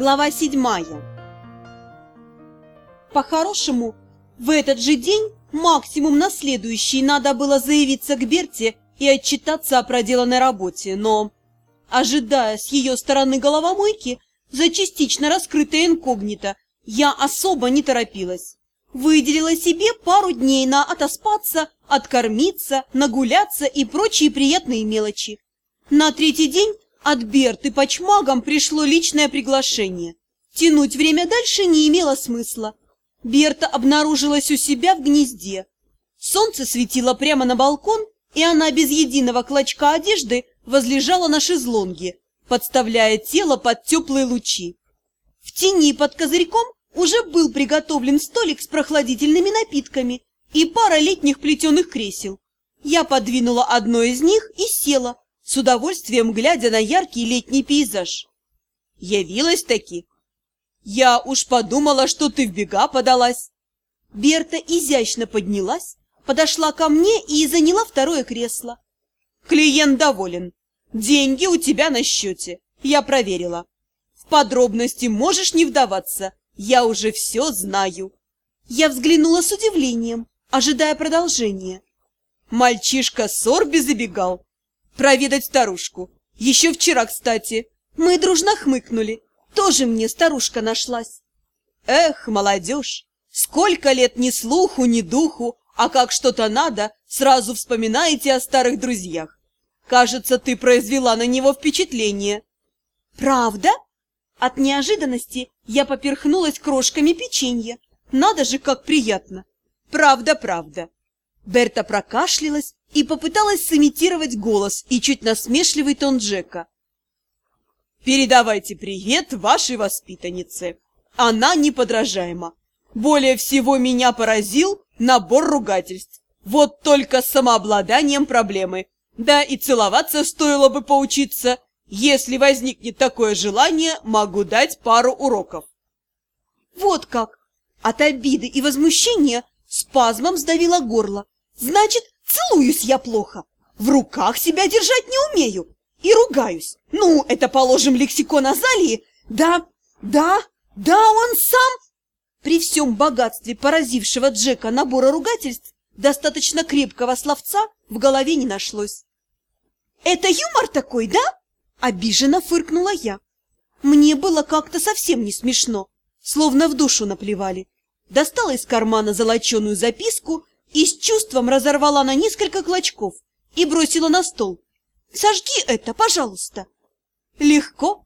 Глава седьмая. По-хорошему, в этот же день, максимум на следующий, надо было заявиться к Берте и отчитаться о проделанной работе, но, ожидая с ее стороны головомойки, за частично раскрытое инкогнито, я особо не торопилась. Выделила себе пару дней на отоспаться, откормиться, нагуляться и прочие приятные мелочи. На третий день от Берты по чмагам пришло личное приглашение. Тянуть время дальше не имело смысла. Берта обнаружилась у себя в гнезде. Солнце светило прямо на балкон, и она без единого клочка одежды возлежала на шезлонге, подставляя тело под теплые лучи. В тени под козырьком уже был приготовлен столик с прохладительными напитками и пара летних плетеных кресел. Я подвинула одно из них и села, с удовольствием глядя на яркий летний пейзаж. Явилась-таки. Я уж подумала, что ты в бега подалась. Берта изящно поднялась, подошла ко мне и заняла второе кресло. Клиент доволен. Деньги у тебя на счете. Я проверила. В подробности можешь не вдаваться. Я уже все знаю. Я взглянула с удивлением, ожидая продолжения. Мальчишка Сорби забегал проведать старушку. Еще вчера, кстати. Мы дружно хмыкнули. Тоже мне старушка нашлась. Эх, молодежь, сколько лет ни слуху, ни духу, а как что-то надо, сразу вспоминаете о старых друзьях. Кажется, ты произвела на него впечатление. Правда? От неожиданности я поперхнулась крошками печенья. Надо же, как приятно. Правда, правда. Берта прокашлялась и попыталась сымитировать голос и чуть насмешливый тон Джека. «Передавайте привет вашей воспитаннице. Она неподражаема. Более всего меня поразил набор ругательств. Вот только с самообладанием проблемы. Да и целоваться стоило бы поучиться. Если возникнет такое желание, могу дать пару уроков». Вот как! От обиды и возмущения спазмом сдавило горло. Значит, целуюсь я плохо, в руках себя держать не умею и ругаюсь. Ну, это, положим, лексикон Азалии. Да, да, да, он сам... При всем богатстве поразившего Джека набора ругательств достаточно крепкого словца в голове не нашлось. «Это юмор такой, да?» Обиженно фыркнула я. Мне было как-то совсем не смешно, словно в душу наплевали. Достала из кармана золоченую записку и с чувством разорвала на несколько клочков и бросила на стол. «Сожги это, пожалуйста!» «Легко!»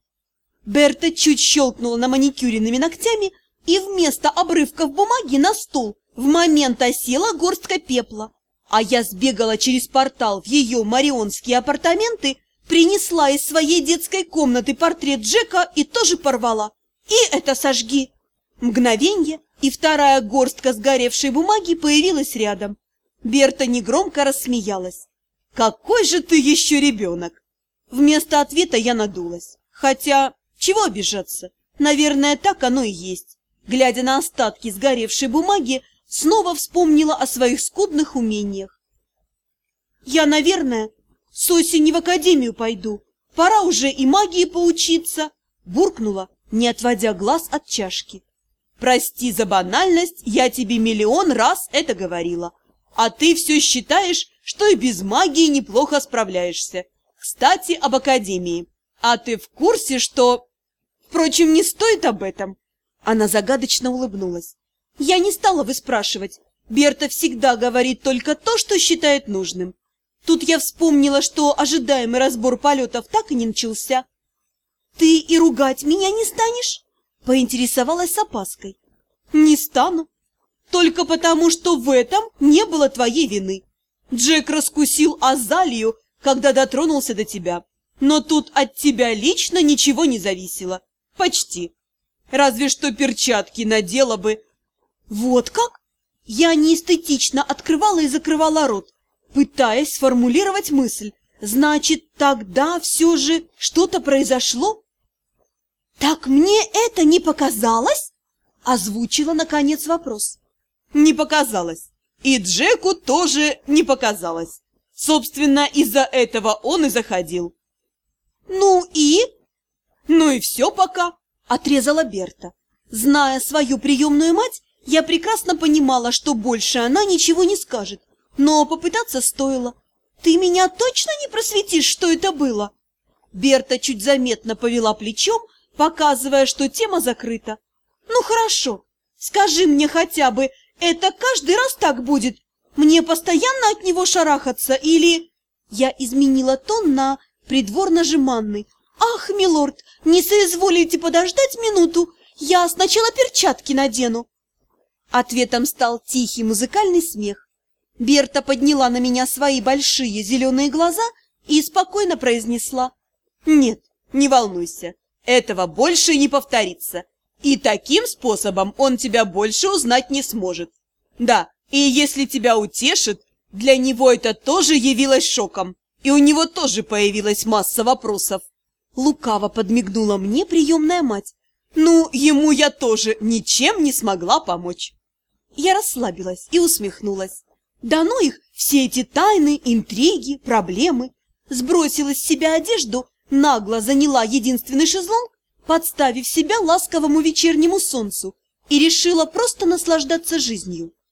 Берта чуть щелкнула на маникюренными ногтями, и вместо обрывков бумаги на стол в момент осела горстка пепла. А я сбегала через портал в ее марионские апартаменты, принесла из своей детской комнаты портрет Джека и тоже порвала. «И это сожги!» Мгновенье, и вторая горстка сгоревшей бумаги появилась рядом. Берта негромко рассмеялась. «Какой же ты еще ребенок!» Вместо ответа я надулась. Хотя, чего обижаться? Наверное, так оно и есть. Глядя на остатки сгоревшей бумаги, снова вспомнила о своих скудных умениях. «Я, наверное, с осени в академию пойду. Пора уже и магии поучиться!» Буркнула, не отводя глаз от чашки. Прости за банальность, я тебе миллион раз это говорила. А ты все считаешь, что и без магии неплохо справляешься. Кстати, об Академии. А ты в курсе, что... Впрочем, не стоит об этом. Она загадочно улыбнулась. Я не стала выспрашивать. Берта всегда говорит только то, что считает нужным. Тут я вспомнила, что ожидаемый разбор полетов так и не начался. Ты и ругать меня не станешь? Поинтересовалась с опаской. Не стану. Только потому, что в этом не было твоей вины. Джек раскусил Азалию, когда дотронулся до тебя. Но тут от тебя лично ничего не зависело. Почти. Разве что перчатки надела бы. Вот как? Я неэстетично открывала и закрывала рот, пытаясь сформулировать мысль. Значит, тогда все же что-то произошло? «Так мне это не показалось?» Озвучила, наконец, вопрос. «Не показалось. И Джеку тоже не показалось. Собственно, из-за этого он и заходил». «Ну и?» «Ну и все пока. Отрезала Берта. Зная свою приемную мать, я прекрасно понимала, что больше она ничего не скажет, но попытаться стоило. Ты меня точно не просветишь, что это было? Берта чуть заметно повела плечом, показывая, что тема закрыта. Ну хорошо, скажи мне хотя бы, это каждый раз так будет? Мне постоянно от него шарахаться или... Я изменила тон на придворно-жеманный. Ах, милорд, не соизволите подождать минуту? Я сначала перчатки надену. Ответом стал тихий музыкальный смех. Берта подняла на меня свои большие зеленые глаза и спокойно произнесла. «Нет, не волнуйся, этого больше не повторится. И таким способом он тебя больше узнать не сможет. Да, и если тебя утешит, для него это тоже явилось шоком, и у него тоже появилась масса вопросов. Лукаво подмигнула мне приемная мать. Ну, ему я тоже ничем не смогла помочь. Я расслабилась и усмехнулась. Да ну их, все эти тайны, интриги, проблемы. Сбросила с себя одежду, нагло заняла единственный шезлонг, подставив себя ласковому вечернему солнцу, и решила просто наслаждаться жизнью.